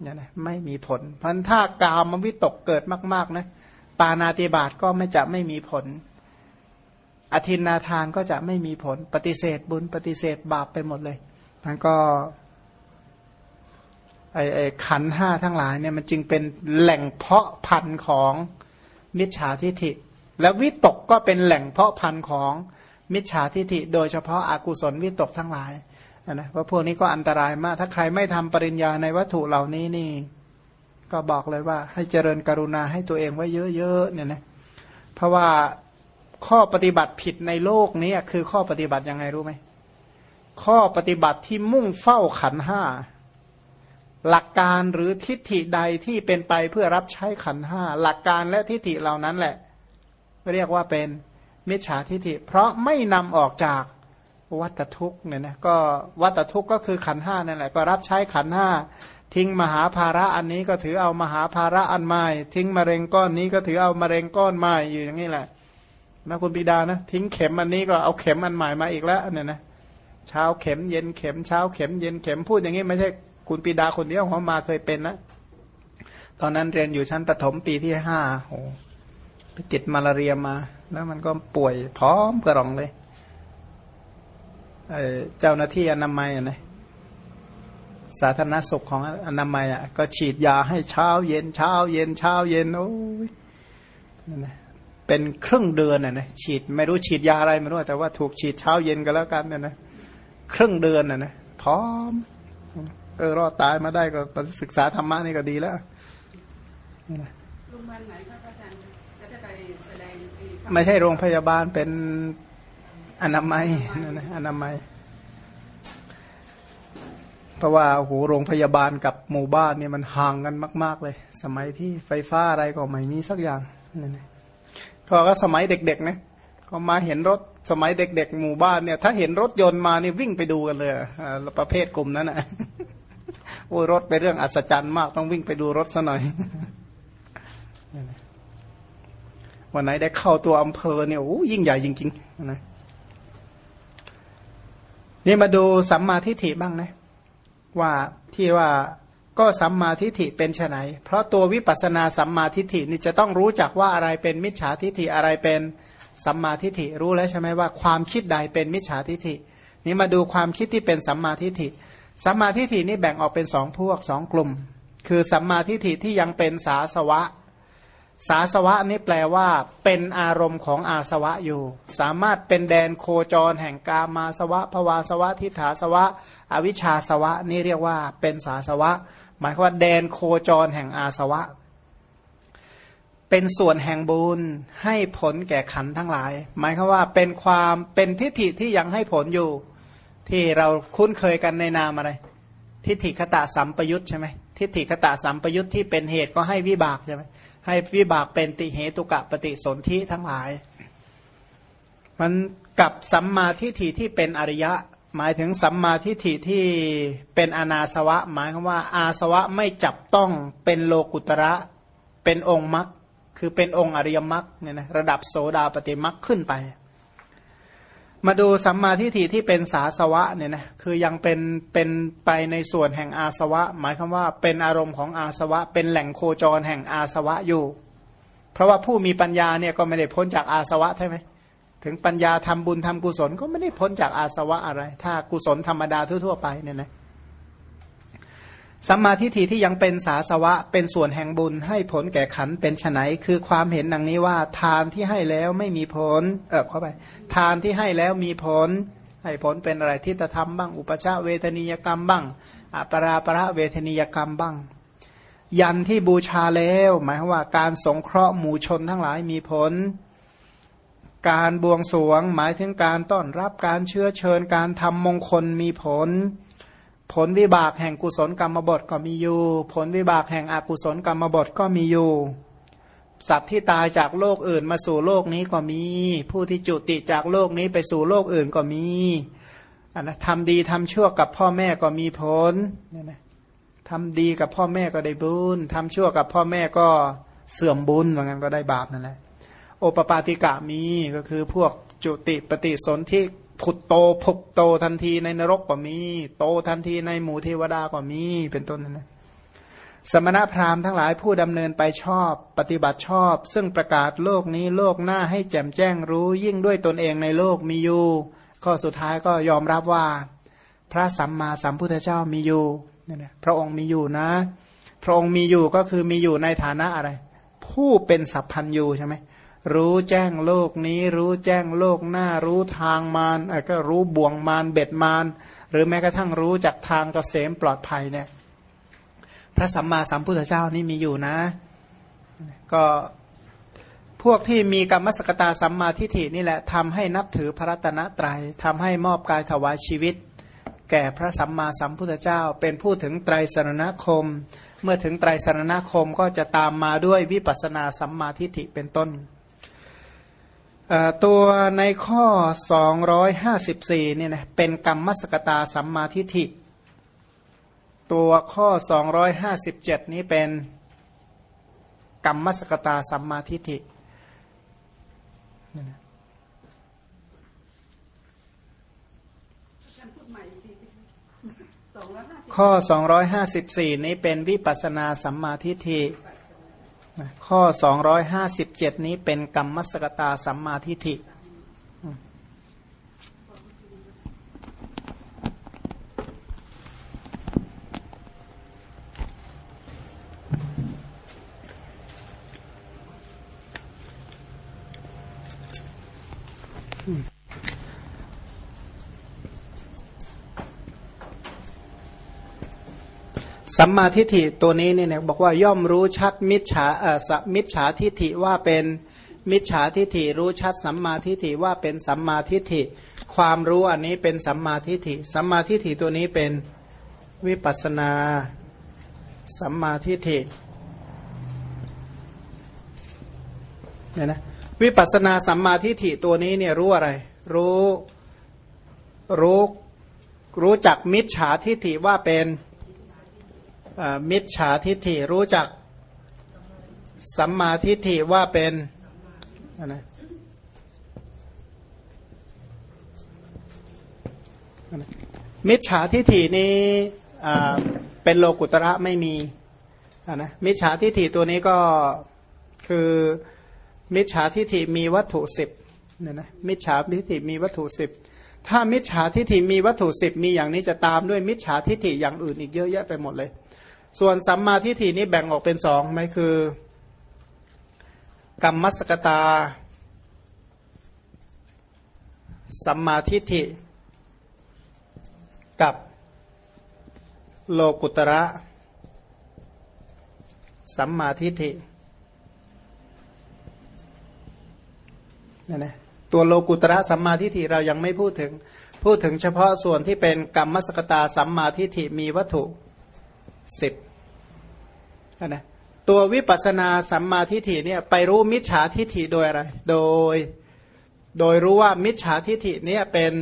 เนี่ยนะไม่มีผลพันถ้ากามวิตกเกิดมาก ๆนะปานาติบาตก็ไม่จะไม่มีผล อธินนาทานก็จะไม่มีผล ปฏิเสธบุญ ปฏิเสธบาปไปหมดเลยมันก็ไอไอขันห้าทั้งหลายเนี่ยมันจึงเป็นแหล่งเพาะพันธุ์ของมิจฉาทิฐิ และวิตกก็เป็นแหล่งเพาะพันธุ์ของมิจฉาทิฐิ โดยเฉพาะอากุศลวิตกทั้งหลาย นะเพราะพวกนี้ก็อันตรายมาก ถ้าใครไม่ทำปริญญาในวัตถุเหล่านี้นี่ ก็บอกเลยว่า ให้เจริญกรุณาให้ตัวเองไว้เยอะๆเนี่ยนะเพราะว่าข้อปฏิบัติผิดในโลกนี้คือข้อปฏิบัติยังไงรู้ไหมข้อปฏิบัติที่มุ่งเฝ้าขันห้าหลักการหรือทิฏฐิใดที่เป็นไปเพื่อรับใช้ขันห้าหลักการและทิฏฐิเหล่านั้นแหละ เรียกว่าเป็นมิจฉาทิฏฐิ เพราะไม่นำออกจาก วัตทุกเนี่ยนะก็วัตทุกก็คือขันห้านั่นแหละก็รับใช้ขันห้าทิ้งมหาภาระอันนี้ก็ถือเอามหาภาระอันใหม่ ทิ้งมะเร็งก้อนนี้ก็ถือเอามะเร็งก้อนใหม่อยู่อย่างนี้แหละนะคุณปิดานะทิ้งเข็มอันนี้ก็เอาเข็มอันใหม่มาอีกแล้วเนี่ยนะเช้าเข็มเย็นเข็มเช้าเข็มเย็นเข็มพูดอย่างนี้ไม่ใช่คุณปีดาคนเดียวของมาเคยเป็นนะตอนนั้นเรียนอยู่ชั้นประถมปีที่ห้าโอ้ไปติดมาลาเรียมา แล้วมันก็ป่วยพร้อมกระรองเลย เจ้าหน้าที่อนามัยนะสาธารณสุขของอนามัยอะก็ฉีดยาให้เช้าเย็นเช้าเย็นเช้าเย็นโอ้ยนั่นนะเป็นครึ่งเดือนน่ะนะฉีดไม่รู้ฉีดยาอะไรไม่รู้แต่ว่าถูกฉีดเช้าเย็นก็แล้วกันเนี่ยนะครึ่งเดือนน่ะนะพร้อมเออรอดตายมาได้ก็ศึกษาธรรมะนี่ก็ดีแล้วโรงพยาบาลไหนครับอาจารย์จะได้ไปแสดงไม่ใช่โรงพยาบาลเป็น อนามัยนั่นนะอนามัย เพราะว่าโอ้โหโรงพยาบาลกับหมู่บ้านเนี่ยมันห่างกันมาก ๆ เลย สมัยที่ไฟฟ้าอะไรก็ไม่มีสักอย่างนั่นเองพอก็สมัยเด็กๆนะก็มาเห็นรถสมัยเด็ก ๆ หมู่บ้านเนี่ย ถ้าเห็นรถยนต์มานี่วิ่งไปดูกันเลยประเภทกลุ่มนั้นนะโอ้รถเป็นเรื่องอัศจรรย์มากต้องวิ่งไปดูรถซะหน่อยวันไหนได้เข้าตัวอำเภอเนี่ยโอ้ยิ่งใหญ่จริงๆนะ นี่มาดูสัมมาทิฏฐิบ้างนะ ว่าที่ว่าก็สัมมาทิฏฐิเป็นไนเพราะตัววิปัสนาสัมมาทิฏฐินี่จะต้องรู้จักว่าอะไรเป็นมิจฉาทิฏฐิอะไรเป็นสัมมาทิฏฐิรู้แล้วใช่ไหมว่าความคิดใดเป็นมิจฉาทิฏฐิ นี่มาดูความคิดที่เป็นสัมมาทิฏฐิสัมมาทิฏฐินี่แบ่งออกเป็นสองพวกสองกลุ่ม คือสัมมาทิฏฐิที่ยังเป็นสาสวะ สาสวะนี่แปลว่า เป็นอารมณ์ของอาสวะอยู่ สามารถเป็นแดนโคจรแห่งกามาสวะภวาสวะทิฏฐาสวะ อวิชชาสวะ นี่เรียกว่า เป็นสาสวะ หมายความว่าแดนโคจรแห่งอาสวะ เป็นส่วนแห่งบุญให้ผลแก่ขันทั้งหลาย หมายความว่าเป็นความเป็นทิฏฐิที่ยังให้ผลอยู่ ที่เราคุ้นเคยกันในนามอะไร ทิฏฐิคตะสัมปยุตใช่ไหมทิฏฐิคตะสัมปยุตที่เป็นเหตุก็ให้วิบากใช่ไหม ให้วิบากเป็นติเหตุกะปฏิสนธิทั้งหลาย มันกับสัมมาทิฏฐิที่เป็นอริยะ หมายถึงสัมมาทิฏฐิที่เป็นอนาสวะ หมายความว่า อาสวะไม่จับต้องเป็นโลกุตระเป็นองค์มรรคคือเป็นองค์อริยมรรคเนี่ยนะระดับโสดาปฏิมรรคขึ้นไป มาดูสัมมาทิฏฐิที่เป็นสาสวะเนี่ยนะคือยังเป็นเป็นไปในส่วนแห่งอาสวะ หมายความว่าเป็นอารมณ์ของอาสวะ เป็นแหล่งโคจรแห่งอาสวะอยู่ เพราะว่าผู้มีปัญญาเนี่ยก็ไม่ได้พ้นจากอาสวะใช่ไหมถึงปัญญาทำบุญทำกุศลก็ไม่ได้พ้นจากอาสวะอะไร ถ้ากุศลธรรมดาทั่วๆไปเนี่ยนะ สัมมาทิฏฐิที่ยังเป็นสาสวะ เป็นส่วนแห่งบุญให้ผลแก่ขันเป็นไนคือความเห็นดังนี้ว่า ทานที่ให้แล้วไม่มีผล เออเข้าไป ทานที่ให้แล้วมีผล ให้ผลเป็นอะไรที่จะทำบ้าง อุปชาเวทนิยกรรมบ้างอัปราประเวทนิยกรรมบ้าง ยันที่บูชาแล้ว หมายว่าการสงเคราะห์หมู่ชนทั้งหลายมีผล การบวงสวง หมายถึงการต้อนรับการเชื้อเชิญการทำมงคลมีผล ผลวิบากแห่งกุศลกรรมบทก็มีอยู่ ผลวิบากแห่งอกุศลกรรมบทก็มีอยู่ สัตว์ที่ตายจากโลกอื่นมาสู่โลกนี้ก็มี ผู้ที่จุติจากโลกนี้ไปสู่โลกอื่นก็มีอันนะทำดีทำชั่วกับพ่อแม่ก็มีผลเนี่ยนะทำดีกับพ่อแม่ก็ได้บุญทำชั่วกับพ่อแม่ก็เสื่อมบุญเหมือนกันก็ได้บาปนั่นแหละโอปปาติกะมีก็คือพวกจุติปฏิสนธิ ผุดโตผุบโตทันทีในนรกก็มี โตทันทีในหมู่เทวดาก็มี เป็นต้นนั่นนะสมณพราหมณ์ทั้งหลายผู้ดำเนินไปชอบ ปฏิบัติชอบ ซึ่งประกาศโลกนี้โลกหน้าให้แจ่มแจ้งรู้ ยิ่งด้วยตนเองในโลกมีอยู่ก็สุดท้ายก็ยอมรับว่า พระสัมมาสัมพุทธเจ้ามีอยู่นี่นะพระองค์มีอยู่นะ พระองค์มีอยู่ก็คือมีอยู่ในฐานะอะไร ผู้เป็นสัพพันยูใช่ไหม รู้แจ้งโลกนี้ รู้แจ้งโลกหน้า รู้ทางมารก็รู้บ่วงมารเบ็ดมารหรือแม้กระทั่งรู้จากทางกเกษมปลอดภัยเนี่ยพระสัมมาสัมพุทธเจ้านี่มีอยู่นะ ก็พวกที่มีกรรมสกตาสัมมาทิฏฐินี่แหละทำให้นับถือพระรัตนตรยัยทำให้มอบกายถวายชีวิต แก่พระสัมมาสัมพุทธเจ้า เป็นผู้ถึงไตรสรณคม เมื่อถึงไตรสรณคมก็จะตามมาด้วยวิปัสนาสัมมาทิฏฐิเป็นต้น ตัวในข้อ 254เนี่ยนะเป็นกรรมสกตาสัมมาทิฏฐิ ตัวข้อ 257 นี้เป็นกรรมสกตาสัมมาทิฏฐิข้อ 254 นี้เป็นวิปัสนาสัมมาทิฏฐิ ข้อ 257 นี้เป็นกรรมสกตาสัมมาทิฏฐิ สัมมาทิฏฐิตัวนี้เนี่ยบอกว่าย่อมรู้ชัดมิจฉาเอ่อมิจฉาทิฏฐิว่าเป็นมิจฉาทิฏฐิรู้ชัดสัมมาทิฏฐิว่าเป็นสัมมาทิฏฐิ ความรู้อันนี้เป็นสัมมาทิฏฐิ สัมมาทิฏฐิตัวนี้เป็นวิปัสนาสัมมาทิฏฐิเนี่ยนะวิปัสนาสัมมาทิฏฐิตัวนี้เนี่ยรู้อะไร รู้รู้รู้จักมิจฉาทิฏฐิว่าเป็น มิจฉาทิฏฐิรู้จักสัมมาทิฏฐิว่าเป็นนะมิจฉาทิฏฐินี้เป็นโลกุตระไม่มีนะมิจฉาทิฏฐิตัวนี้ก็คือมิจฉาทิฏฐิมีวัตถุสิบเนี่ยนะมิจฉาทิฏฐิมีวัตถุสิบถ้ามิจฉาทิฏฐิมีวัตถุสิบมีอย่างนี้จะตามด้วยมิจฉาทิฏฐิอย่างอื่นอีกเยอะแยะไปหมดเลย ส่วนสัมมาทิฏฐินี้แบ่งออกเป็นสองไหมคือ กรรมสกตา สัมมาทิฏฐิ กับโลกุตระ สัมมาทิฏฐินี่นะตัวโลกุตระสัมมาทิฏฐิเรายังไม่พูดถึง พูดถึงเฉพาะส่วนที่เป็นกรรมสกตาสัมมาทิฏฐิมีวัตถุ สิบนะตัววิปัสนาสัมมาทิฏฐิเนี่ยไปรู้มิจฉาทิฏฐิโดยอะไร โดย โดยรู้ว่ามิจฉาทิฏฐิเนี่ยเป็น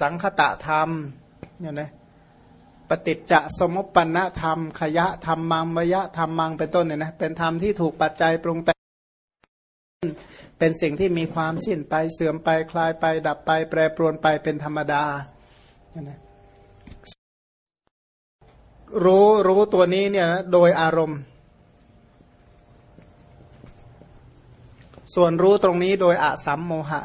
สังคตะธรรมเนี่ยนะปฏิจจสมุปปนธรรม ขยะธรรมมังวยะธรรมมังเป็นต้นเนี่ยนะเป็นธรรมที่ถูกปัจจัยปรุงแต่งเป็นสิ่งที่มีความสิ้นไปเสื่อมไปคลายไปดับไป แปรปรวนไปเป็นธรรมดาเนี่ยนะ รู้รู้ตัวนี้เนี่ยนะโดยอารมณ์ ส่วนรู้ตรงนี้โดยอาสัมโมหะ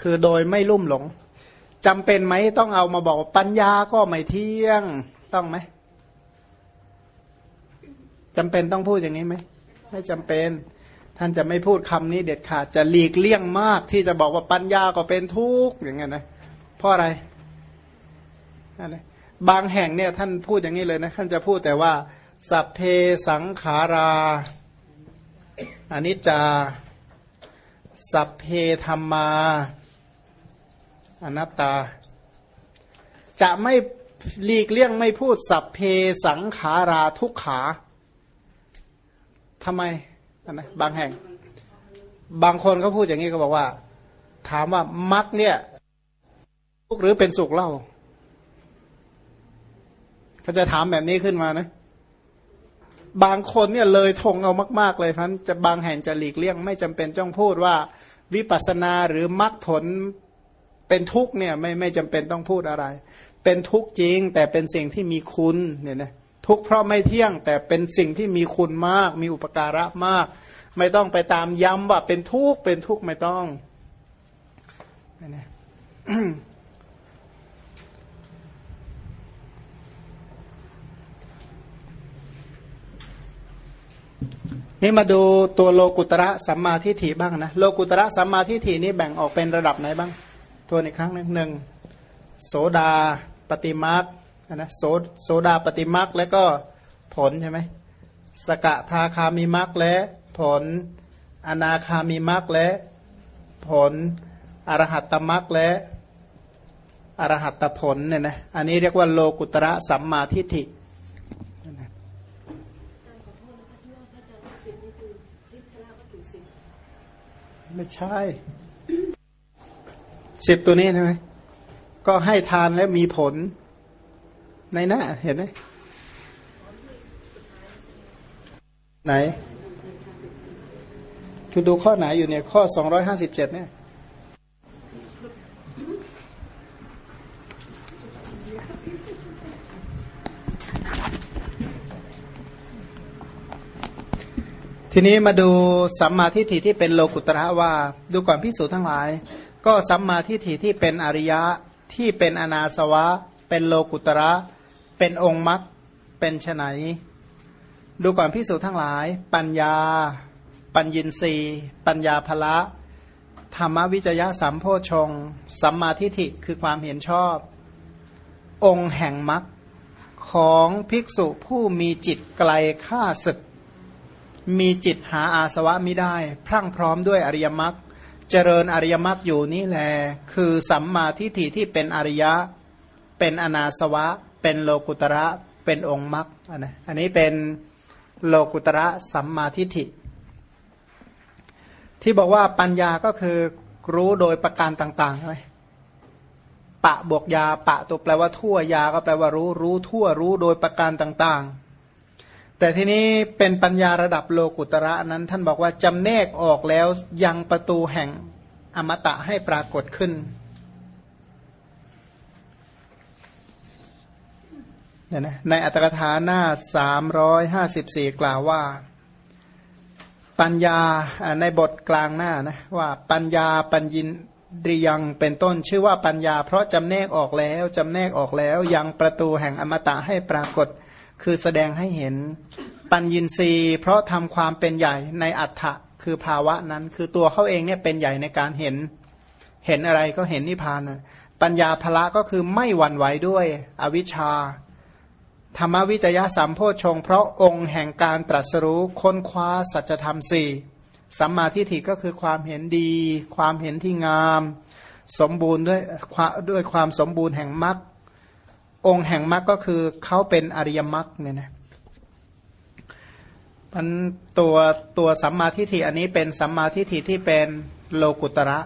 คือโดยไม่ลุ่มหลงจำเป็นไหมต้องเอามาบอกปัญญาก็ไม่เที่ยงต้องไหมจำเป็นต้องพูดอย่างนี้ไหมไม่จำเป็นท่านจะไม่พูดคำนี้เด็ดขาดจะหลีกเลี่ยงมากที่จะบอกว่าปัญญาก็เป็นทุกข์อย่างเงี้ยนะเพราะอะไร บางแห่งเนี่ยท่านพูดอย่างนี้เลยนะ ท่านจะพูดแต่ว่า สัพเพสังขาราอนิจจา สัพเพธรรมา อนัตตา จะไม่หลีกเลี่ยงไม่พูดสัพเพสังขาราทุกขาทำไมนะบางแห่ง บางคนเขาพูดอย่างนี้ก็บอกว่า ถามว่ามักเนี่ยทุกหรือเป็นสุขเล่า เขาจะถามแบบนี้ขึ้นมานะ บางคนเนี่ยเลยทงเอามาก ๆ เลยพันจะบางแห่งจะหลีกเลี่ยง ไม่จำเป็นต้องพูดว่า วิปัสนาหรือมรรคผลเป็นทุกเนี่ยไม่ไม่จำเป็นต้องพูดอะไร เป็นทุกข์จริง แต่เป็นสิ่งที่มีคุณเนี่ยนะทุกข์เพราะไม่เที่ยงแต่เป็นสิ่งที่มีคุณมาก มีอุปการะมาก ไม่ต้องไปตามย้ำว่าเป็นทุกข์เป็นทุกข์ไม่ต้องเนี่ยนะ นี่มาดูตัวโลกุตระสัมมาทิฏฐิบ้างนะ โลกุตระสัมมาทิฏฐินี่แบ่งออกเป็นระดับไหนบ้าง ตัวอีกครั้งหนึ่งหนึ่งโสดาปฏิมาคนะโสโสดาปฏิมาคแล้วก็ผลใช่ไหมสกทาคามีมัคและผล อนาคามีมัคและผล อรหัตตมัคและอรหัตตผลเนี่ยนะ อันนี้เรียกว่าโลกุตระสัมมาทิฏฐิ ไม่ใช่สิบตัวนี้ใช่ไหมก็ให้ทานแล้วมีผล ในหน้า เห็นไหมไหนคุณดูข้อไหนอยู่เนี่ย ข้อสองร้อยห้าสิบเจ็ดเนี่ย ทีนี้มาดูสัมมาทิฏฐิที่เป็นโลกุตระว่าดูก่อนพิสูจนทั้งหลาย ก็สัมมาทิฏฐิที่เป็นอริยะที่เป็นอนาสวะ เป็นโลกุตระ เป็นองค์มรรคเป็นไนดูก่อนพิสูจนทั้งหลาย ปัญญา ปัญญินรีปัญญาภละ ธรรมวิจยะสัมโพชง สัมมาทิฏฐิคือความเห็นชอบ องค์แห่งมรรคของภิกษุผู้มีจิตไกลฆ่าศึก มีจิตหาอาสวะไม่ได้ พรั่งพร้อมด้วยอริยมรรคเจริญอริยมรรคอยู่นี่แหละคือสัมมาทิฏฐิที่เป็นอริยะ เป็นอนาสวะ เป็นโลกุตระเป็นองค์มรรคอันนี้เป็นโลกุตระสัมมาทิฏฐิ ที่บอกว่าปัญญาก็คือรู้โดยประการต่างๆใช่ไหมปะบวกยา ปะตัวแปลว่าทั่วยาก็แปลว่ารู้รู้ทั่วรู้โดยประการต่างๆ แต่ทีนี้เป็นปัญญาระดับโลกุตระนั้น ท่านบอกว่าจำแนกออกแล้วยังประตูแห่งอมตะให้ปรากฏขึ้นเนี่ยนะในอัตถกถาหน้าสามร้อยห้าสิบสี่กล่าวว่า ปัญญาในบทกลางหน้านะว่าปัญญาปัญญินริยังเป็นต้นชื่อว่าปัญญา เพราะจำแนกออกแล้วจำแนกออกแล้วยังประตูแห่งอมตะให้ปรากฏ คือแสดงให้เห็นปัญญินรีเพราะทำความเป็นใหญ่ในอัฏฐะคือภาวะนั้น คือตัวเขาเองเนี่ยเป็นใหญ่ในการเห็น เห็นอะไรก็เห็นนิพพานปัญญาภละก็คือไม่หวั่นไหวด้วยอวิชชา ธรรมวิจยะสัมโพชง เพราะองค์แห่งการตรัสรู้ค้นคว้าสัจธรรมสี่สัมมาทิฏฐิก็คือความเห็นดี ความเห็นที่งาม สมบูรณ์ด้วยด้วยความสมบูรณ์แห่งมรรค องค์แห่งมรรคก็คือเขาเป็นอริยมรรคเนี่ยนะมันตัวตัวสัมมาทิฏฐิอันนี้เป็นสัมมาทิฏฐิที่เป็นโลกุตระ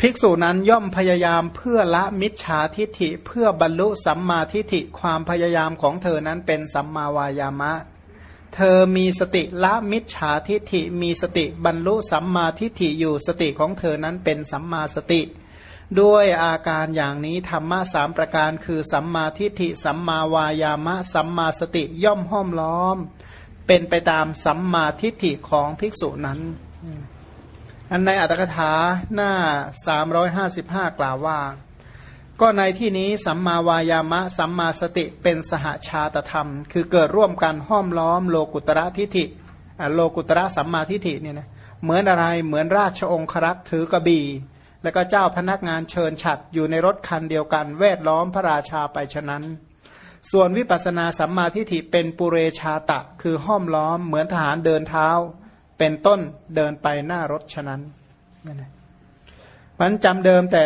ภิกษุนั้นย่อมพยายามเพื่อละมิจฉาทิฏฐิเพื่อบรรลุสัมมาทิฏฐิความพยายามของเธอนั้นเป็นสัมมาวายามะ เธอมีสติละมิจฉาทิฏฐิมีสติบรรลุสัมมาทิฏฐิอยู่สติของเธอนั้นเป็นสัมมาสติ ด้วยอาการอย่างนี้ธรรมะสามประการคือสัมมาทิฏฐิสัมมาวายามะ สัมมาสติย่อมห้อมล้อม เป็นไปตามสัมมาทิฏฐิของภิกษุนั้น อันในอัตถกถาหน้า 355 กล่าวว่า ก็ในที่นี้สัมมาวายามะ สัมมาสติเป็นสหชาตธรรม คือเกิดร่วมกันห้อมล้อมโลกุตระทิฏฐิโลกุตระสัมมาทิฏฐิเนี่ยนะเหมือนอะไรเหมือนราชองครักษ์ถือกระบี่ แล้วก็เจ้าพนักงานเชิญฉัดอยู่ในรถคันเดียวกัน แวดล้อมพระราชาไปฉะนั้น ส่วนวิปัสนาสัมมาทิฏฐิเป็นปุเรชาตะ คือห้อมล้อมเหมือนทหารเดินเท้า เป็นต้นเดินไปหน้ารถฉะนั้นนั่นเองมันจำเดิมแต่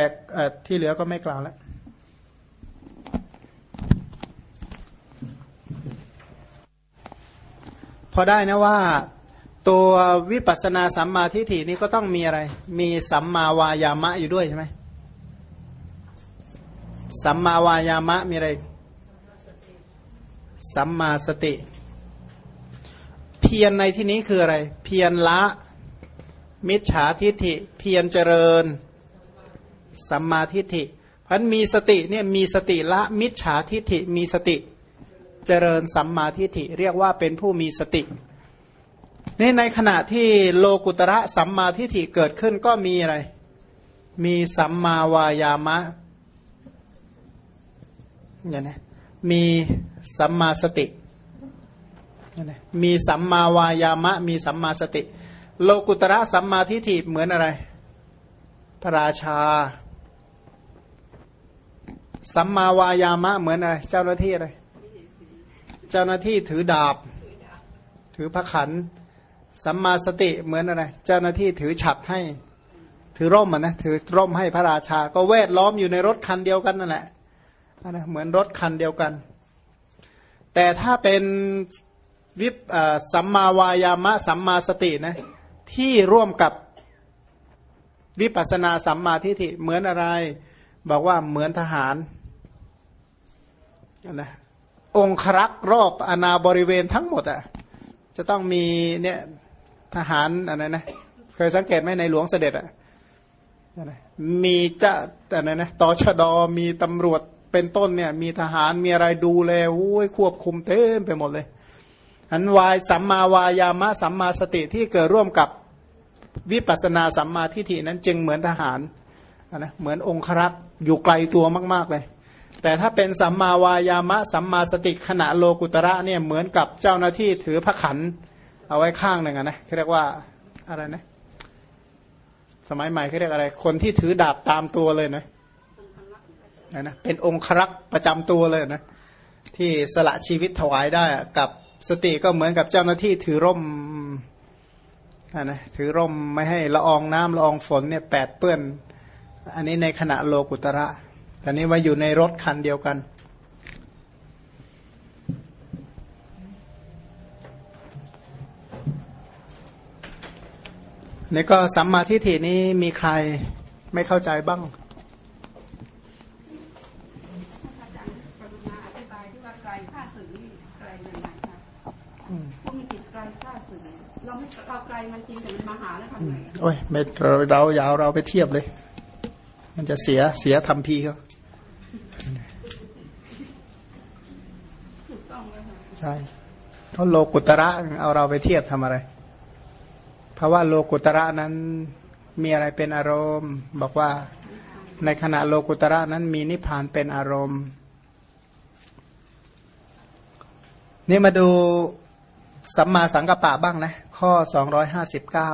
ที่เหลือก็ไม่กล่าวแล้วพอได้นะว่า ตัววิปัสนาสัมมาทิฏฐินี้ก็ต้องมีอะไร มีสัมมาวายามะอยู่ด้วยใช่ไหมสัมมาวายามะมีอะไร สัมมาสติ เพียรในที่นี้คืออะไร เพียรละ มิจฉาทิฏฐิ เพียรเจริญ สัมมาทิฏฐิเพราะมีสติเนี่ยมีสติละมิจฉาทิฏฐิมีสติ เจริญสัมมาทิฏฐิ เรียกว่าเป็นผู้มีสติ นี่ในขณะที่โลกุตระสัมมาทิฏฐิเกิดขึ้นก็มีอะไร มีสัมมาวายามะเนี่ยนะมีสัมมาสติเนี่ยนะมีสัมมาวายามะ มีสัมมาสติ โลกุตระสัมมาทิฏฐิเหมือนอะไร พระราชา สัมมาวายามะเหมือนอะไร เจ้าหน้าที่อะไร เจ้าหน้าที่ถือดาบ ถือพระขัน สัมมาสติเหมือนอะไร เจ้าหน้าที่ถือฉัดให้ ถือร่มอะนะถือร่มให้พระราชา ก็แวดล้อมอยู่ในรถคันเดียวกันนั่นแหละนะเหมือนรถคันเดียวกัน แต่ถ้าเป็นวิปสัมมาวายามะสัมมาสตินะที่ร่วมกับวิปัสนาสัมมาทิฏฐิเหมือนอะไร บอกว่าเหมือนทหารนะองครักษ์รอบอนาบริเวณทั้งหมดอะ่ะจะต้องมีเนี่ย ทหารอะไรนะเคยสังเกตไหมในหลวงเสด็จอะ่ะมีจะอะไรนะตอชดอมีตำรวจเป็นต้นเนี่ยมีทหารมีอะไรดูแลโอ้ยควบคุมเต็มไปหมดเลยอันวายสัมมาวายามะสัมมาสติที่เกิดร่วมกับวิปัสนาสัมมาทิฏฐินั้นจึงเหมือนทหารนะเหมือนองครักษ์อยู่ไกลตัวมาก ๆเลย แต่ถ้าเป็นสัมมาวายามะสัมมาสติขณะโลกุตระเนี่ยเหมือนกับเจ้าหน้าที่ถือพระขัน เอาไว้ข้างหนึ่งนะเรียกว่าอะไรนะ สมัยใหม่เขาเรียกอะไร คนที่ถือดาบตามตัวเลยนะนะเป็นองครักษ์ประจำตัวเลยนะ ที่สละชีวิตถวายได้กับสติก็เหมือนกับเจ้าหน้าที่ถือร่มนะถือร่มไม่ให้ละอองน้ำละอองฝนเนี่ยแปดเปื้อน อันนี้ในขณะโลกุตระแต่นี้ว่าอยู่ในรถคันเดียวกัน นี่ก็สัมมาทิฏฐินี้มีใครไม่เข้าใจบ้างเราไกลมันจริงแต่มันมาหาแล้วทำไงโอ้ยไม่เราเรายาวเราไปเทียบเลย มันจะเสียเสียทำพีเขาใช่เพราะโลกุตระเอาเราไปเทียบทำอะไร เพราะว่าโลกุตระนั้นมีอะไรเป็นอารมณ์ บอกว่าในขณะโลกุตระนั้นมีนิพพานเป็นอารมณ์ นี่มาดูสัมมาสังกัปปะบ้างนะ ข้อ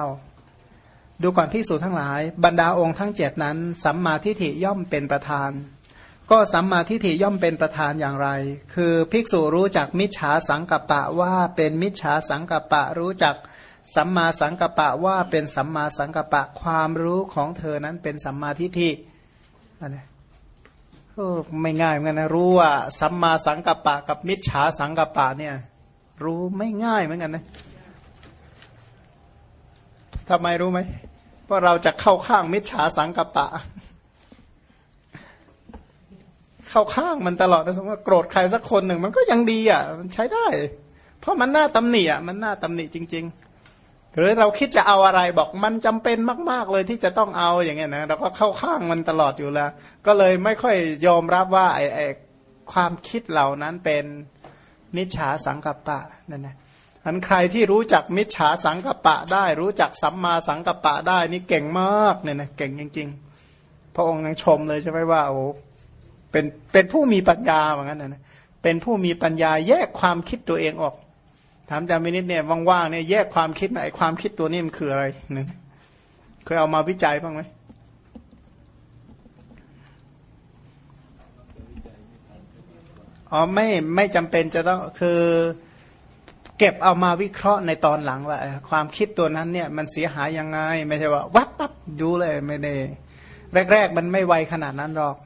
259 ดูก่อนพิสูจทั้งหลาย บรรดาองค์ทั้งเจ็ดนั้น สัมมาทิฏฐิย่อมเป็นประธาน ก็สัมมาทิฏฐิย่อมเป็นประธานอย่างไร คือภิกษุรู้จักมิจฉาสังกัปปะว่าเป็นมิจฉาสังกัปปะรู้จัก สัมมาสังกัปปะว่าเป็นสัมมาสังกัปปะความรู้ของเธอนั้นเป็นสัมมาทิฏฐิอะไรโอ้ไม่ง่ายเหมือนกันนะรู้ว่าสัมมาสังกัปปะ กับมิจฉาสังกัปปะเนี่ย รู้ไม่ง่ายเหมือนกันนะทำไมรู้ไหมเพราะเราจะเข้าข้างมิจฉาสังกปะ เข้าข้างมันตลอดนะสมมติว่าโกรธใครสักคนหนึ่ง มันก็ยังดีอะ มันใช้ได้ เพราะมันน่าตำหนิอะมันน่าตำหนิจริง ๆ หรือเราคิดจะเอาอะไรบอกมันจำเป็นมาก ๆ เลยที่จะต้องเอาอย่างเงี้ยนะเราก็เข้าข้างมันตลอดอยู่แล้ว ก็เลยไม่ค่อยยอมรับว่าไอ้ไอ้ความคิดเหล่านั้นเป็นมิจฉาสังกัปปะนั่นนะอันใครที่รู้จักมิจฉาสังกัปปะได้ รู้จักสัมมาสังกัปปะได้นี่เก่งมากเนี่ยนะเก่งจริง ๆ พระองค์ยังชมเลยใช่ไหมว่าโอ้เป็นเป็นผู้มีปัญญาเหมือนกันนะเป็นผู้มีปัญญาแยกความคิดตัวเองออก ถามจามินิดเนี่ยว่างๆเนี่ยแยกความคิดไหนความคิดตัวนี้มันคืออะไรเนี่ยเคยเอามาวิจัยบ้างไหมอ๋อไม่ไม่จำเป็นจะต้องคือเก็บเอามาวิเคราะห์ในตอนหลังว่าความคิดตัวนั้นเนี่ยมันเสียหายยังไง ไม่ใช่ว่าวับปั๊บดูเลยไม่ได้แรก ๆ มันไม่ไวขนาดนั้นหรอก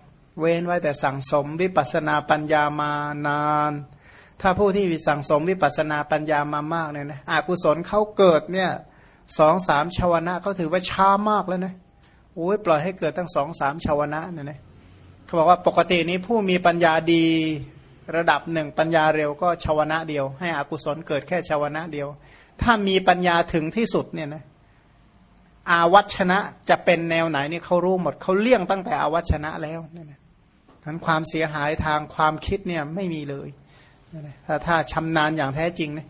เว้นไว้แต่สั่งสมวิปัสนาปัญญามานาน ถ้าผู้ที่สั่งสมวิปัสนาปัญญามามากเนี่ยนะอากุศลเขาเกิดเนี่ยสองสามชาวนะเขาถือว่าช้ามากแล้วนะโอ้ยปล่อยให้เกิดตั้งสองสามชาวนะเนี่ยนะเขาบอกว่าปกตินี้ผู้มีปัญญาดีระดับหนึ่งปัญญาเร็วก็ชาวนะเดียว ให้อกุศลเกิดแค่ชาวนะเดียว ถ้ามีปัญญาถึงที่สุดเนี่ยนะอาวัชนะจะเป็นแนวไหนนี่เขารู้หมดเขาเลี่ยงตั้งแต่อาวัชนะแล้วนั่นนะนั้นความเสียหายทางความคิดเนี่ยไม่มีเลย ถ้าถ้าชำนาญอย่างแท้จริงนะ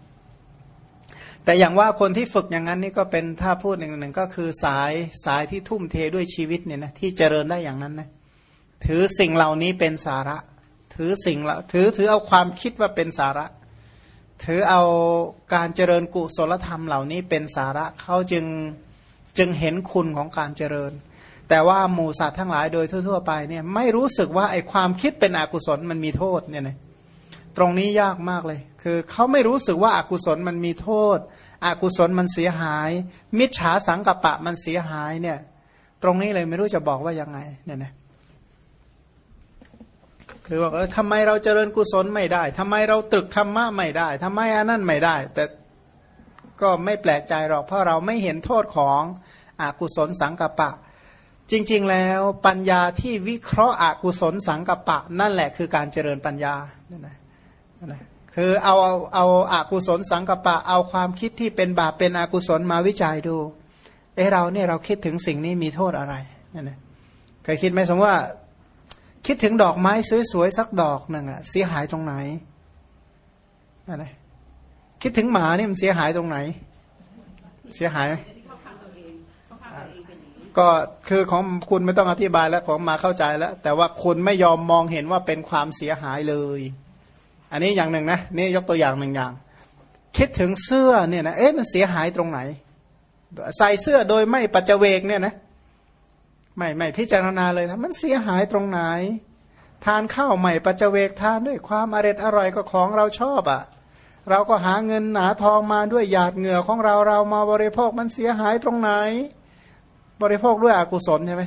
แต่อย่างว่าคนที่ฝึกอย่างนั้นนี่ก็เป็นถ้าพูดหนึ่งหนึ่งก็คือสายสายที่ทุ่มเทด้วยชีวิตเนี่ยนะที่เจริญได้อย่างนั้นนะถือสิ่งเหล่านี้เป็นสาระ ถือสิ่งละถือถือเอาความคิดว่าเป็นสาระ ถือเอาการเจริญกุศลธรรมเหล่านี้เป็นสาระเขาจึงจึงเห็นคุณของการเจริญ แต่ว่าหมู่สัตว์ทั้งหลายโดยทั่ว ๆ ไปเนี่ยไม่รู้สึกว่าไอความคิดเป็นอกุศลมันมีโทษเนี่ยนะ ตรงนี้ยากมากเลย คือเขาไม่รู้สึกว่าอากุศลมันมีโทษ อกุศลมันเสียหาย มิจฉาสังกัปปะมันเสียหายเนี่ย ตรงนี้เลยไม่รู้จะบอกว่ายังไงเนี่ยนะคือว่าทำไมเราเจริญกุศลไม่ได้ทำไมเราตรึกธรรมะไม่ได้ทำไมอันนั้นไม่ได้ แต่ก็ไม่แปลกใจหรอกเพราะเราไม่เห็นโทษของอกุศลสังกัปปะ จริง ๆ แล้วปัญญาที่วิเคราะห์อกุศลสังกัปปะ นั่นแหละคือการเจริญปัญญาเนั่นนะ นะคือเอาเอาเอาอากุศลสังกัปปะ เอาความคิดที่เป็นบาปเป็นอกุศลมาวิจัยดูเออเราเนี่ยเราคิดถึงสิ่งนี้มีโทษอะไรนั่นนะเคยคิดไหมสมมติว่า คิดถึงดอกไม้สวยๆสักดอกหนึ่งอะเสียหายตรงไหนนั่นนะคิดถึงหมาเนี่ยมันเสียหายตรงไหน เสียหายที่เขาทำตัวเองเขาทำตัวเองเป็นอย่างนี้ก็คือของคุณไม่ต้องอธิบายแล้วของมาเข้าใจแล้ว แต่ว่าคุณไม่ยอมมองเห็นว่าเป็นความเสียหายเลย อันนี้อย่างหนึ่งนะนี่ยกตัวอย่างหนึ่งอย่าง คิดถึงเสื้อเนี่ยนะเอ๊ะมันเสียหายตรงไหน ใส่เสื้อโดยไม่ปัจเจเวกเนี่ยนะไม่ไม่พิจารณาเลยนะมันเสียหายตรงไหน ทานข้าวใหม่ปัจเจเวกทานด้วยความอร็ดอร่อยก็ของเราชอบอะ่ะ เราก็หาเงินหนาทองมาด้วยหยาดเหงื่อของเราเรามาบริโภคมันเสียหายตรงไหน บริโภคด้วยอกุศลใช่ไหม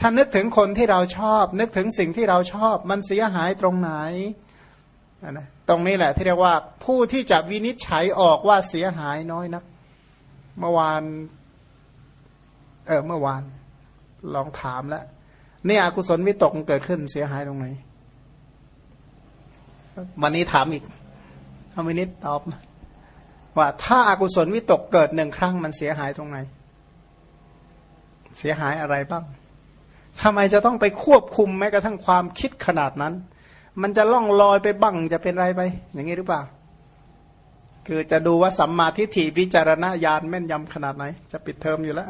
ถ้านึกถึงคนที่เราชอบ นึกถึงสิ่งที่เราชอบ มันเสียหายตรงไหน นะตรงนี้แหละที่เรียกว่าผู้ที่จะวินิจฉัยออกว่าเสียหายน้อยนะเมื่อวาน เออเมื่อวาน ลองถามแล้วนี่อกุศลวิตกเกิดขึ้นเสียหายตรงไหน วันนี้ถามอีกเอาวินิจตอบว่าถ้าอากุศลวิตกเกิดหนึ่งครั้งมันเสียหายตรงไหน เสียหายอะไรบ้างทำไมจะต้องไปควบคุมแม้กระทั่งความคิดขนาดนั้น มันจะล่องลอยไปบ้างจะเป็นไรไป อย่างนี้หรือเปล่า คือจะดูว่าสัมมาทิฏฐิวิจารณญาณแม่นยำขนาดไหน จะปิดเทอมอยู่แล้ว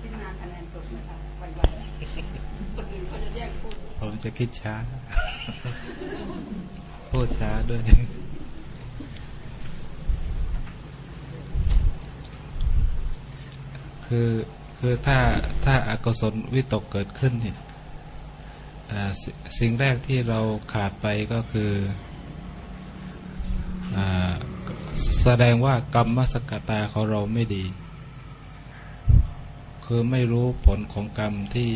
ที่งานคะแนนตกนะคะวันๆคนอื่นเขาจะแย่งพูดผมจะคิดช้า พูดช้าด้วย คือคือถ้าถ้าอากุศลวิตกเกิดขึ้นเนี่ยสิสิ่งแรกที่เราขาดไปก็คืออแสดงว่ากรรมสกตาของเราไม่ดี คือไม่รู้ผลของกรรมที่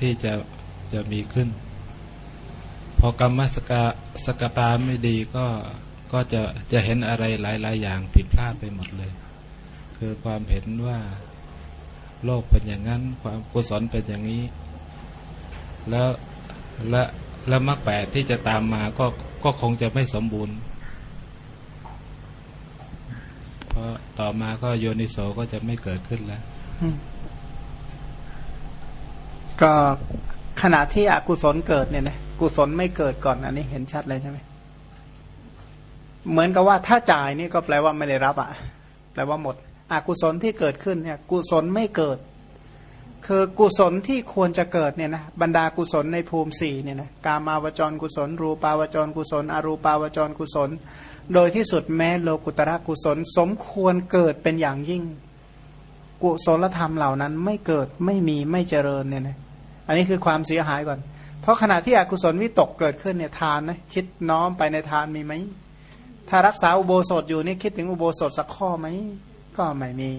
ที่จะจะมีขึ้น พอกรรมสกาสกตาไม่ดีก็ก็จะจะเห็นอะไรหลาย ๆ อย่างผิดพลาดไปหมดเลย คือความเห็นว่า โลกเป็นอย่างนั้น ความกุศลเป็นอย่างนี้ แล้วและและมรรคแปดที่จะตามมาก็ก็คงจะไม่สมบูรณ์เพราะต่อมาก็โยนิโสก็จะไม่เกิดขึ้นแล้ว ก็ขณะที่อกุศลเกิดเนี่ยนะกุศลไม่เกิดก่อนอันนี้เห็นชัดเลยใช่ไหมเหมือนกับว่าถ้าจ่ายนี่ก็แปลว่าไม่ได้รับอะ่ะ แปลว่าหมด อกุศลที่เกิดขึ้นเนี่ยกุศลไม่เกิด คือกุศลที่ควรจะเกิดเนี่ยนะบรรดากุศลในภูมิสี่เนี่ยนะกามาวจรกุศล รูปาวจรกุศล อรูปาวจรกุศล โดยที่สุดแม้โลกุตระกุศล สมควรเกิดเป็นอย่างยิ่ง กุศลธรรมเหล่านั้นไม่เกิดไม่มีไม่เจริญเนี่ยนะอันนี้คือความเสียหายก่อน เพราะขณะที่อกุศลวิตกเกิดขึ้นเนี่ยทานนะคิดน้อมไปในทานมีไหมถ้ารักษาอุโบสถอยู่นี่คิดถึงอุโบสถสักข้อไหม ก็ไม่มี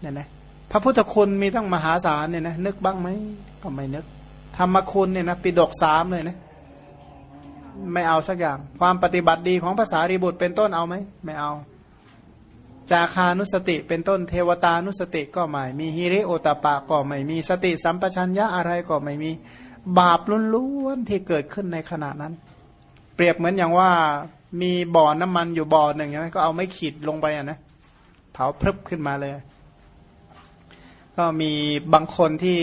เนี่ยนะพระพุทธคุณมีตั้งมหาศาลเนี่ยนะนึกบ้างไหมก็ไม่นึก ธรรมคุณเนี่ยนะปิดกสามเลยนะไม่เอาสักอย่าง ความปฏิบัติดีของภาษารีบุตรเป็นต้นเอาไหมไม่เอา จาคานุสติเป็นต้นเทวตานุสติก็ไม่มีฮิริโอตปะก็ไม่มีสติสัมปชัญญะอะไรก็ไม่มีบาปล้วนๆที่เกิดขึ้นในขณะนั้น เปรียบเหมือนอย่างว่ามีบ่อน้ำมันอยู่บ่อหนึ่งใช่ไหมก็เอาไม้ขีดลงไปอะนะเาพรึบขึ้นมาเลย ก็มีบางคนที่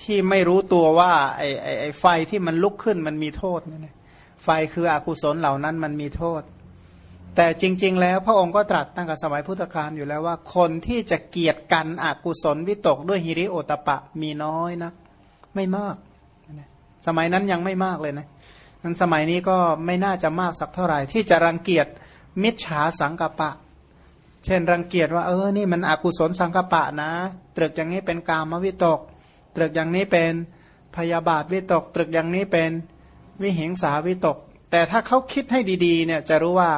ที่ไม่รู้ตัวว่าไอ้ไอ้ไอ้ไฟที่มันลุกขึ้นมันมีโทษเนี่ยไฟคืออกุศลเหล่านั้นมันมีโทษ แต่จริง ๆ แล้วพระองค์ก็ตรัสตั้งแต่สมัยพุทธกาลอยู่แล้วว่า คนที่จะเกียรติกันอกุศลวิตกด้วยฮิริโอตปะมีน้อยนะไม่มาก สมัยนั้นยังไม่มากเลยนะนั้นสมัยนี้ก็ไม่น่าจะมากสักเท่าไหร่ ที่จะรังเกียจมิจฉาสังกปะ เช่นรังเกียจว่าเออนี่มันอกุศลสังกปะนะ ตรึกอย่างนี้เป็นกามวิตก ตรึกอย่างนี้เป็นพยาบาทวิตก ตรึกอย่างนี้เป็นวิหิงสาวิตก แต่ถ้าเขาคิดให้ดีๆเนี่ยจะรู้ว่า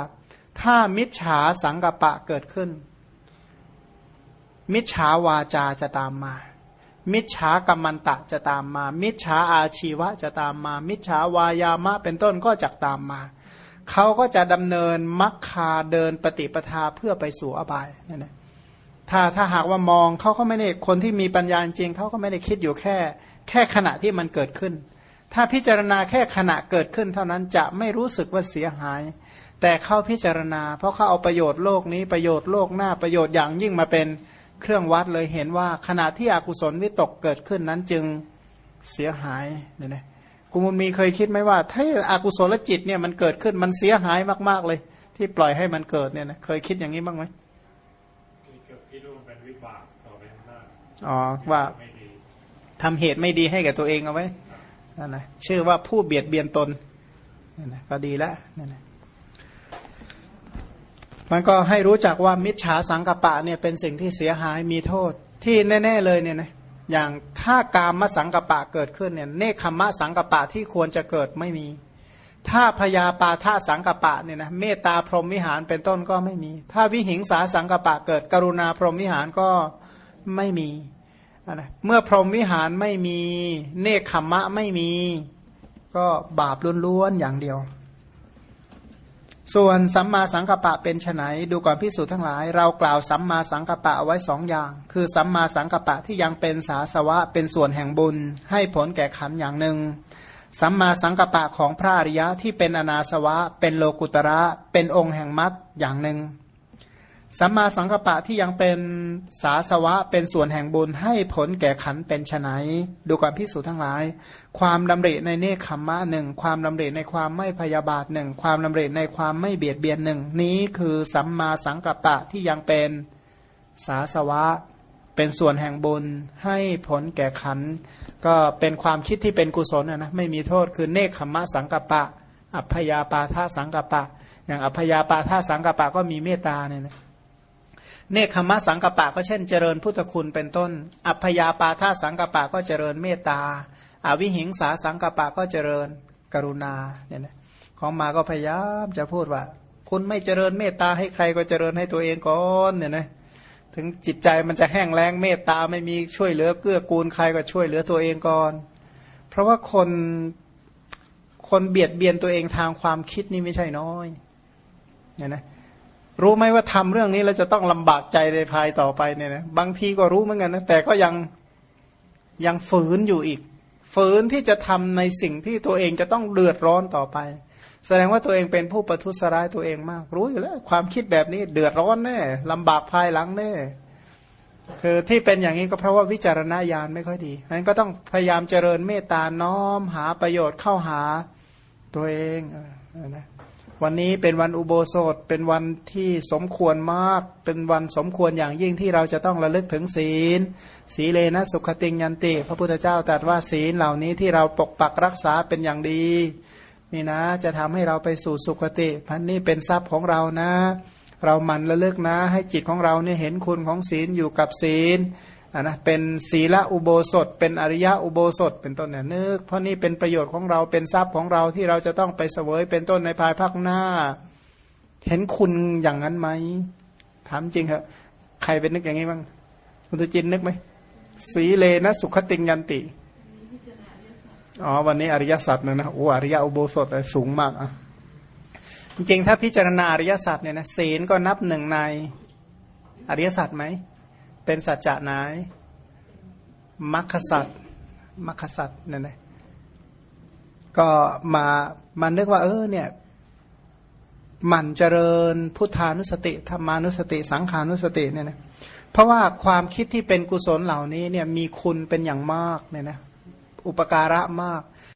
ถ้ามิจฉาสังกปะเกิดขึ้น มิจฉาวาจาจะตามมา มิจฉากรรมันตะจะตามมา มิจฉาอาชีวะจะตามมา มิจฉาวายามะเป็นต้นก็จะตามมา เขาก็จะดำเนินมัคคาเดินปฏิปทาเพื่อไปสู่อบายนั่นแหละถ้าถ้าหากว่ามองเขาก็ไม่ได้คนที่มีปัญญาจริงเขาก็ไม่ได้คิดอยู่แค่ แค่ขณะที่มันเกิดขึ้น ถ้าพิจารณาแค่ขณะเกิดขึ้น เท่านั้นจะไม่รู้สึกว่าเสียหาย แต่เข้าพิจารณา เพราะเขาเอาประโยชน์โลกนี้ประโยชน์โลกหน้าประโยชน์อย่างยิ่งมาเป็นเครื่องวัดเลยเห็นว่าขณะที่อกุศลวิตกเกิดขึ้นนั้นจึงเสียหายเนี่ยนะ กุมุลมีเคยคิดไหมว่า ถ้าอากุศลจิตเนี่ยมันเกิดขึ้นมันเสียหายมาก ๆเลย ที่ปล่อยให้มันเกิดเนี่ยนะเคยคิดอย่างนี้บ้างไหมคิดว่าเป็นวิบากต่อไปข้างหน้าอ๋อว่าทำเหตุไม่ดีให้กับตัวเองเอาไว้นั่นนะชื่อว่าผู้เบียดเบียนตนนั่นนะก็ดีแล้วนั่นนะมันก็ให้รู้จักว่ามิจฉาสังกปะเนี่ยเป็นสิ่งที่เสียหายมีโทษที่แน่ ๆ เลยเนี่ยนะ อย่างถ้ากามสังกปะเกิดขึ้นเนี่ยเนคขมะสังกปะที่ควรจะเกิดไม่มี ถ้าพยาปาทาสังกปะเนี่ยนะเมตตาพรหมวิหารเป็นต้นก็ไม่มี ถ้าวิหิงสาสังกปะเกิด กรุณาพรหมวิหารก็ไม่มีนะเมื่อพรหมวิหารไม่มี เนคขมะไม่มี ก็บาปล้วนๆอย่างเดียว ส่วนสัมมาสังกัปปะเป็นไนดูก่อนพิสูจน์ทั้งหลาย เรากล่าวสัมมาสังกัปปะเอาไว้สองอย่าง คือสัมมาสังกัปปะที่ยังเป็นสาสวะเป็นส่วนแห่งบุญ ให้ผลแก่ขันอย่างหนึ่งสัมมาสังกัปปะของพระอริยะที่เป็นอนาสวะ เป็นโลกุตระ เป็นองค์แห่งมรรคอย่างหนึ่ง สัมมาสังกัปปะที่ยังเป็นสาสวะเป็นส่วนแห่งบุญให้ผลแก่ขันเป็นไนดูก่อนพิสูจน์ทั้งหลาย ความดำริในเนคขมมะหนึ่งความดำริในความไม่พยาบาทหนึ่งความดำริในความไม่เบียดเบียนหนึ่งนี้คือสัมมาสังกัปปะที่ยังเป็นสาสวะ เป็นส่วนแห่งบุญให้ผลแก่ขันก็เป็นความคิดที่เป็นกุศลนะไม่มีโทษคือเนคขมมะสังกัปปะ อัพยาปาทาสังกัปปะ อย่างอัพยาปาทาสังกัปปะก็มีเมตตาเนี่ยนะ เนคขมะสังกปะก็เช่นเจริญพุทธคุณเป็นต้น อัพยาปาท่าสังกปะก็เจริญเมตตาอาวิหิงสาสังกปะก็เจริญกรุณาเนี่ยนะของมาก็พยายามจะพูดว่า คุณไม่เจริญเมตตาให้ใครก็เจริญให้ตัวเองก่อนเนี่ยนะถึงจิตใจมันจะแห้งแล้งเมตตาไม่มีช่วยเหลือเกื้อกูลใครก็ช่วยเหลือตัวเองก่อน เพราะว่าคนคนเบียดเบียนตัวเองทางความคิดนี่ไม่ใช่น้อยเนี่ยนะ รู้ไหมว่าทำเรื่องนี้แล้วจะต้องลำบากใจในภายต่อไปเนี่ยนะบางทีก็รู้เหมือนกันนะแต่ก็ยังยังฝืนอยู่อีก ฝืนที่จะทำในสิ่งที่ตัวเองจะต้องเดือดร้อนต่อไป แสดงว่าตัวเองเป็นผู้ประทุษร้ายตัวเองมาก รู้อยู่แล้ว ความคิดแบบนี้เดือดร้อนแน่ลำบากภายหลังแน่คือที่เป็นอย่างนี้ก็เพราะว่าวิจารณญาณไม่ค่อยดีนั้นก็ต้องพยายามเจริญเมตตาน้อมหาประโยชน์เข้าหาตัวเองนะ วันนี้เป็นวันอุโบสถเป็นวันที่สมควรมาก เป็นวันสมควรอย่างยิ่งที่เราจะต้องระลึกถึงศีลสีเลนะสุขติงยันติ พระพุทธเจ้าตรัสว่าศีลเหล่านี้ที่เราปกปักรักษาเป็นอย่างดี นี่นะ จะทำให้เราไปสู่สุขติ พันนี้เป็นทรัพย์ของเรานะ เราหมั่นระลึกนะ ให้จิตของเราเนี่ยเห็นคุณของศีลอยู่กับศีล นนะเป็นศีละอุโบสถ เป็นอริยะอุโบสถ เป็นต้นเนี่ยนึกเพราะนี่เป็นประโยชน์ของเราเป็นทรัพย์ของเราที่เราจะต้องไปเสวยเป็นต้นในภายภาคหน้า เห็นคุณอย่างนั้นไหมถามจริงเหรอใครเป็นนึกอย่างนี้บ้างคุณตุจินนึกไหมสีเลนะสุขติงยันติอ๋อวันนี้อริยสัจนะนะโอ้อริยอุโบสถสูงมากอะจริงๆถ้าพิจารณาอริยสัจเนี่ยนะศีลก็นับหนึ่งในอริยสัจไหม เป็นสัจจะไหนมัคคสัตมัคคสัตนั่นะก็มามานึกว่า เออเนี่ยมันเจริญพุทธานุสติธรรมานุสติ สังขานุสติเนี่ยนะเพราะว่าความคิดที่เป็นกุศลเหล่านี้เนี่ยมีคุณเป็นอย่างมากเนี่ยนะอุปการะมาก